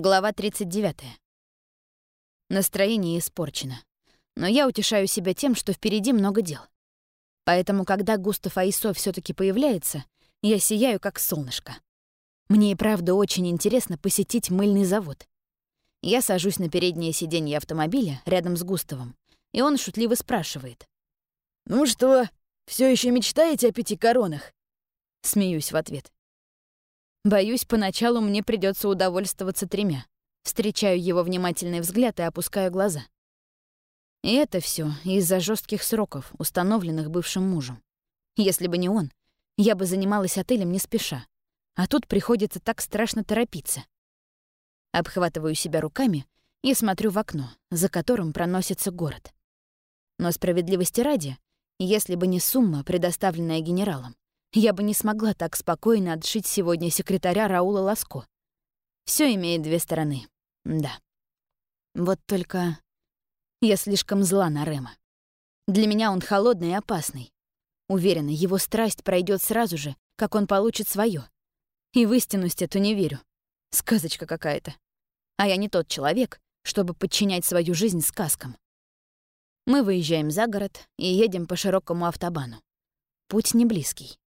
Глава 39. Настроение испорчено. Но я утешаю себя тем, что впереди много дел. Поэтому, когда Густав Аисо все таки появляется, я сияю, как солнышко. Мне и правда очень интересно посетить мыльный завод. Я сажусь на переднее сиденье автомобиля рядом с Густавом, и он шутливо спрашивает. «Ну что, все еще мечтаете о пяти коронах?» Смеюсь в ответ. Боюсь, поначалу мне придется удовольствоваться тремя. Встречаю его внимательный взгляд и опускаю глаза. И это все из-за жестких сроков, установленных бывшим мужем. Если бы не он, я бы занималась отелем не спеша. А тут приходится так страшно торопиться. Обхватываю себя руками и смотрю в окно, за которым проносится город. Но справедливости ради, если бы не сумма, предоставленная генералом, я бы не смогла так спокойно отшить сегодня секретаря Раула Ласко. Все имеет две стороны. Да. Вот только я слишком зла на Рема. Для меня он холодный и опасный. Уверена, его страсть пройдет сразу же, как он получит свое. И в истинность эту не верю. Сказочка какая-то. А я не тот человек, чтобы подчинять свою жизнь сказкам. Мы выезжаем за город и едем по широкому автобану. Путь не близкий.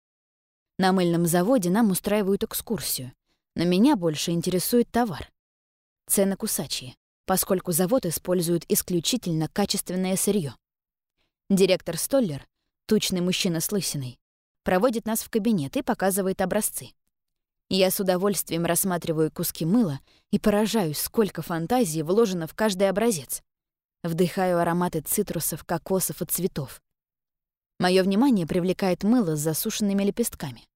На мыльном заводе нам устраивают экскурсию, но меня больше интересует товар. Цены кусачие, поскольку завод использует исключительно качественное сырье. Директор Столлер, тучный мужчина с лысиной, проводит нас в кабинет и показывает образцы. Я с удовольствием рассматриваю куски мыла и поражаюсь, сколько фантазии вложено в каждый образец. Вдыхаю ароматы цитрусов, кокосов и цветов. Моё внимание привлекает мыло с засушенными лепестками.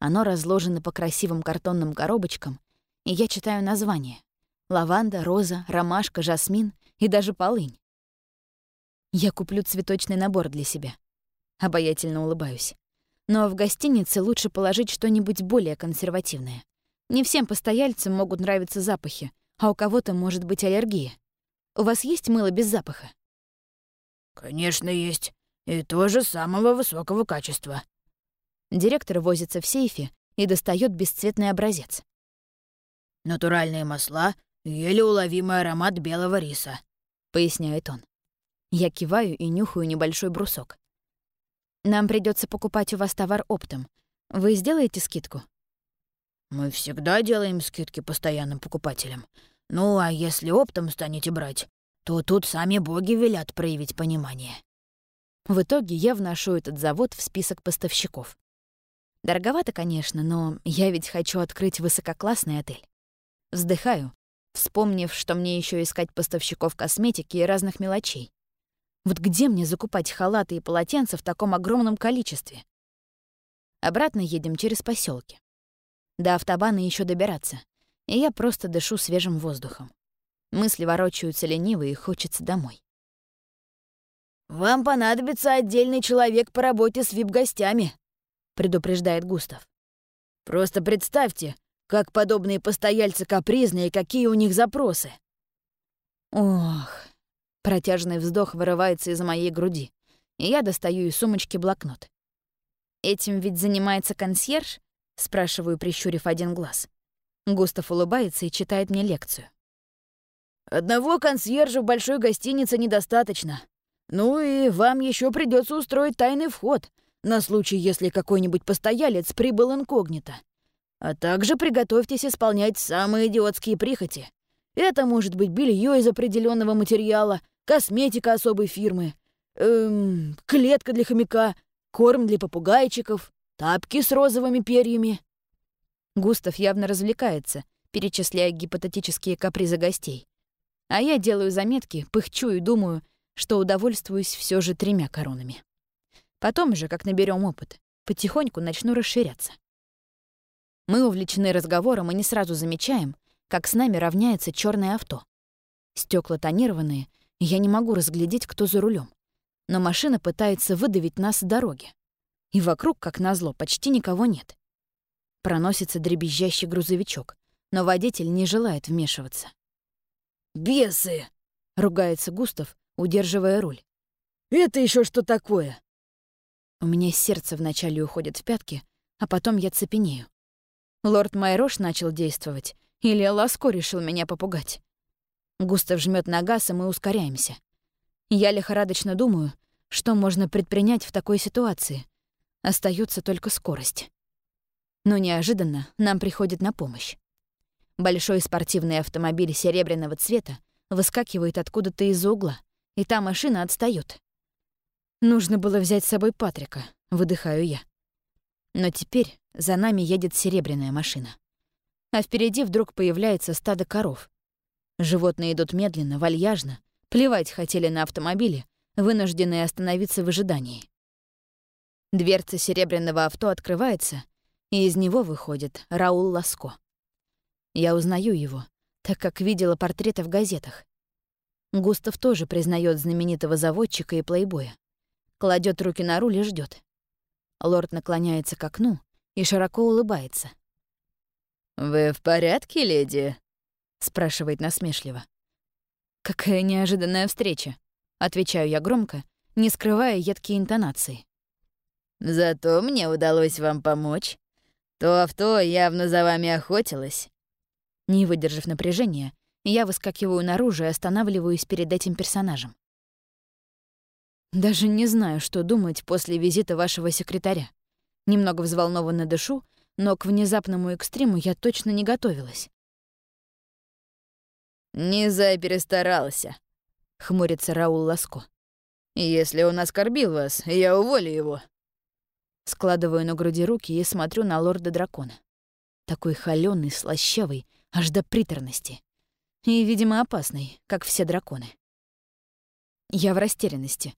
Оно разложено по красивым картонным коробочкам, и я читаю названия. Лаванда, роза, ромашка, жасмин и даже полынь. Я куплю цветочный набор для себя. Обаятельно улыбаюсь. Но в гостинице лучше положить что-нибудь более консервативное. Не всем постояльцам могут нравиться запахи, а у кого-то может быть аллергия. У вас есть мыло без запаха? «Конечно, есть. И тоже самого высокого качества», Директор возится в сейфе и достает бесцветный образец. «Натуральные масла, еле уловимый аромат белого риса», — поясняет он. Я киваю и нюхаю небольшой брусок. «Нам придется покупать у вас товар оптом. Вы сделаете скидку?» «Мы всегда делаем скидки постоянным покупателям. Ну, а если оптом станете брать, то тут сами боги велят проявить понимание». В итоге я вношу этот завод в список поставщиков. Дороговато, конечно, но я ведь хочу открыть высококлассный отель. Вздыхаю, вспомнив, что мне еще искать поставщиков косметики и разных мелочей. Вот где мне закупать халаты и полотенца в таком огромном количестве? Обратно едем через поселки. До автобана еще добираться, и я просто дышу свежим воздухом. Мысли ворочаются лениво и хочется домой. «Вам понадобится отдельный человек по работе с вип-гостями», предупреждает Густав. «Просто представьте, как подобные постояльцы капризные и какие у них запросы». Ох, протяжный вздох вырывается из моей груди, и я достаю из сумочки блокнот. «Этим ведь занимается консьерж?» — спрашиваю, прищурив один глаз. Густав улыбается и читает мне лекцию. «Одного консьержа в большой гостинице недостаточно. Ну и вам еще придется устроить тайный вход, на случай, если какой-нибудь постоялец прибыл инкогнито. А также приготовьтесь исполнять самые идиотские прихоти. Это может быть белье из определенного материала, косметика особой фирмы, эм, клетка для хомяка, корм для попугайчиков, тапки с розовыми перьями. Густав явно развлекается, перечисляя гипотетические капризы гостей. А я делаю заметки, пыхчу и думаю, что удовольствуюсь все же тремя коронами. Потом же, как наберем опыт, потихоньку начну расширяться. Мы увлечены разговором и не сразу замечаем, как с нами равняется черное авто. Стекла тонированные, я не могу разглядеть, кто за рулем. Но машина пытается выдавить нас с дороги. И вокруг, как назло, почти никого нет. Проносится дребезжащий грузовичок, но водитель не желает вмешиваться. «Бесы!» — ругается Густав, удерживая руль. «Это еще что такое?» У меня сердце вначале уходит в пятки, а потом я цепенею. Лорд Майрош начал действовать, Или Ласко решил меня попугать? Густав жмет на газ, и мы ускоряемся. Я лихорадочно думаю, что можно предпринять в такой ситуации. Остается только скорость. Но неожиданно нам приходит на помощь. Большой спортивный автомобиль серебряного цвета выскакивает откуда-то из-за угла, и та машина отстаёт. Нужно было взять с собой Патрика, выдыхаю я. Но теперь за нами едет серебряная машина. А впереди вдруг появляется стадо коров. Животные идут медленно, вальяжно, плевать хотели на автомобили, вынужденные остановиться в ожидании. Дверца серебряного авто открывается, и из него выходит Раул Ласко. Я узнаю его, так как видела портреты в газетах. Густав тоже признает знаменитого заводчика и плейбоя. Кладет руки на руль и ждет. Лорд наклоняется к окну и широко улыбается. «Вы в порядке, леди?» — спрашивает насмешливо. «Какая неожиданная встреча», — отвечаю я громко, не скрывая едкие интонации. «Зато мне удалось вам помочь. То авто явно за вами охотилось». Не выдержав напряжения, я выскакиваю наружу и останавливаюсь перед этим персонажем. Даже не знаю, что думать после визита вашего секретаря. Немного взволнованно дышу, но к внезапному экстриму я точно не готовилась. «Низай перестарался», — хмурится Раул Ласко. «Если он оскорбил вас, я уволю его». Складываю на груди руки и смотрю на лорда-дракона. Такой холёный, слащавый, аж до приторности. И, видимо, опасный, как все драконы. Я в растерянности.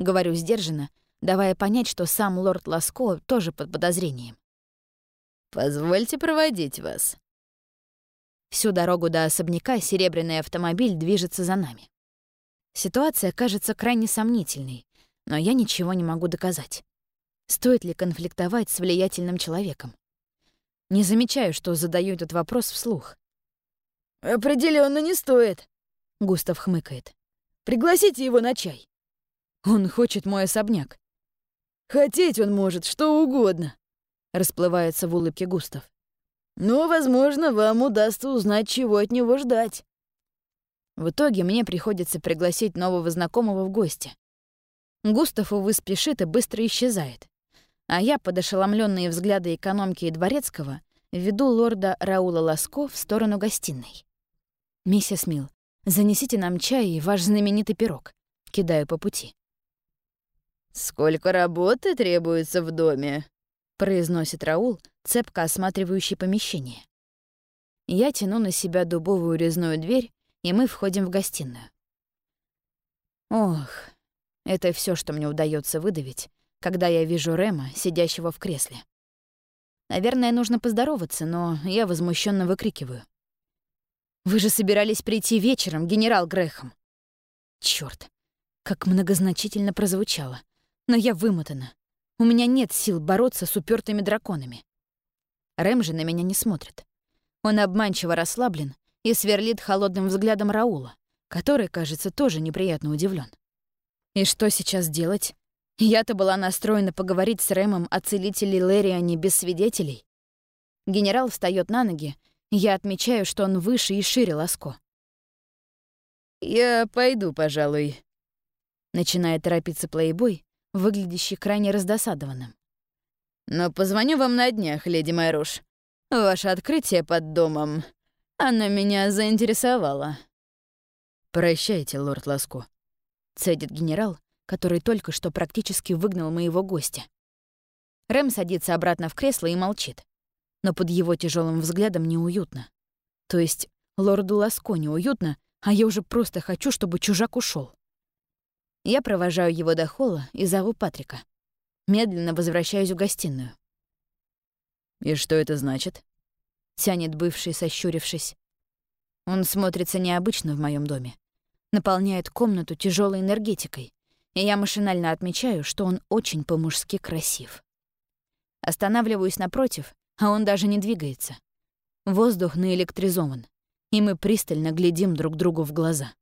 Говорю сдержанно, давая понять, что сам лорд Ласко тоже под подозрением. «Позвольте проводить вас», Всю дорогу до особняка серебряный автомобиль движется за нами. Ситуация кажется крайне сомнительной, но я ничего не могу доказать. Стоит ли конфликтовать с влиятельным человеком? Не замечаю, что задаю этот вопрос вслух. Определенно не стоит», — Густав хмыкает. «Пригласите его на чай». «Он хочет мой особняк». «Хотеть он может что угодно», — расплывается в улыбке Густав. Но, возможно, вам удастся узнать, чего от него ждать. В итоге мне приходится пригласить нового знакомого в гости. Густав, увы, спешит и быстро исчезает. А я, под ошеломленные взгляды экономки и дворецкого, веду лорда Раула Ласко в сторону гостиной. «Миссис Мил, занесите нам чай и ваш знаменитый пирог», — кидаю по пути. «Сколько работы требуется в доме?» — произносит Раул, цепко осматривающий помещение. Я тяну на себя дубовую резную дверь, и мы входим в гостиную. Ох, это все, что мне удается выдавить, когда я вижу Рема, сидящего в кресле. Наверное, нужно поздороваться, но я возмущенно выкрикиваю. «Вы же собирались прийти вечером, генерал Грехом!» Черт, как многозначительно прозвучало. Но я вымотана. У меня нет сил бороться с упертыми драконами. Рэм же на меня не смотрит. Он обманчиво расслаблен и сверлит холодным взглядом Раула, который, кажется, тоже неприятно удивлен. И что сейчас делать? Я-то была настроена поговорить с Рэмом о целителе Лэриане без свидетелей. Генерал встает на ноги, я отмечаю, что он выше и шире Ласко. «Я пойду, пожалуй», — начинает торопиться плейбой, выглядящий крайне раздосадованным. Но позвоню вам на днях, леди Майруш. Ваше открытие под домом, оно меня заинтересовало». «Прощайте, лорд Ласко», — цедит генерал, который только что практически выгнал моего гостя. Рэм садится обратно в кресло и молчит. Но под его тяжелым взглядом неуютно. То есть лорду Ласко неуютно, а я уже просто хочу, чтобы чужак ушел. Я провожаю его до холла и зову Патрика. Медленно возвращаюсь в гостиную. «И что это значит?» — тянет бывший, сощурившись. Он смотрится необычно в моем доме. Наполняет комнату тяжелой энергетикой, и я машинально отмечаю, что он очень по-мужски красив. Останавливаюсь напротив, а он даже не двигается. Воздух наэлектризован, и мы пристально глядим друг другу в глаза.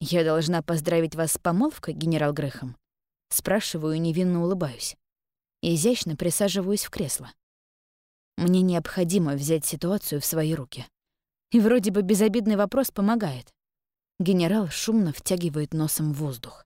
«Я должна поздравить вас с помолвкой, генерал Грехом?» Спрашиваю невинно улыбаюсь. Изящно присаживаюсь в кресло. Мне необходимо взять ситуацию в свои руки. И вроде бы безобидный вопрос помогает. Генерал шумно втягивает носом воздух.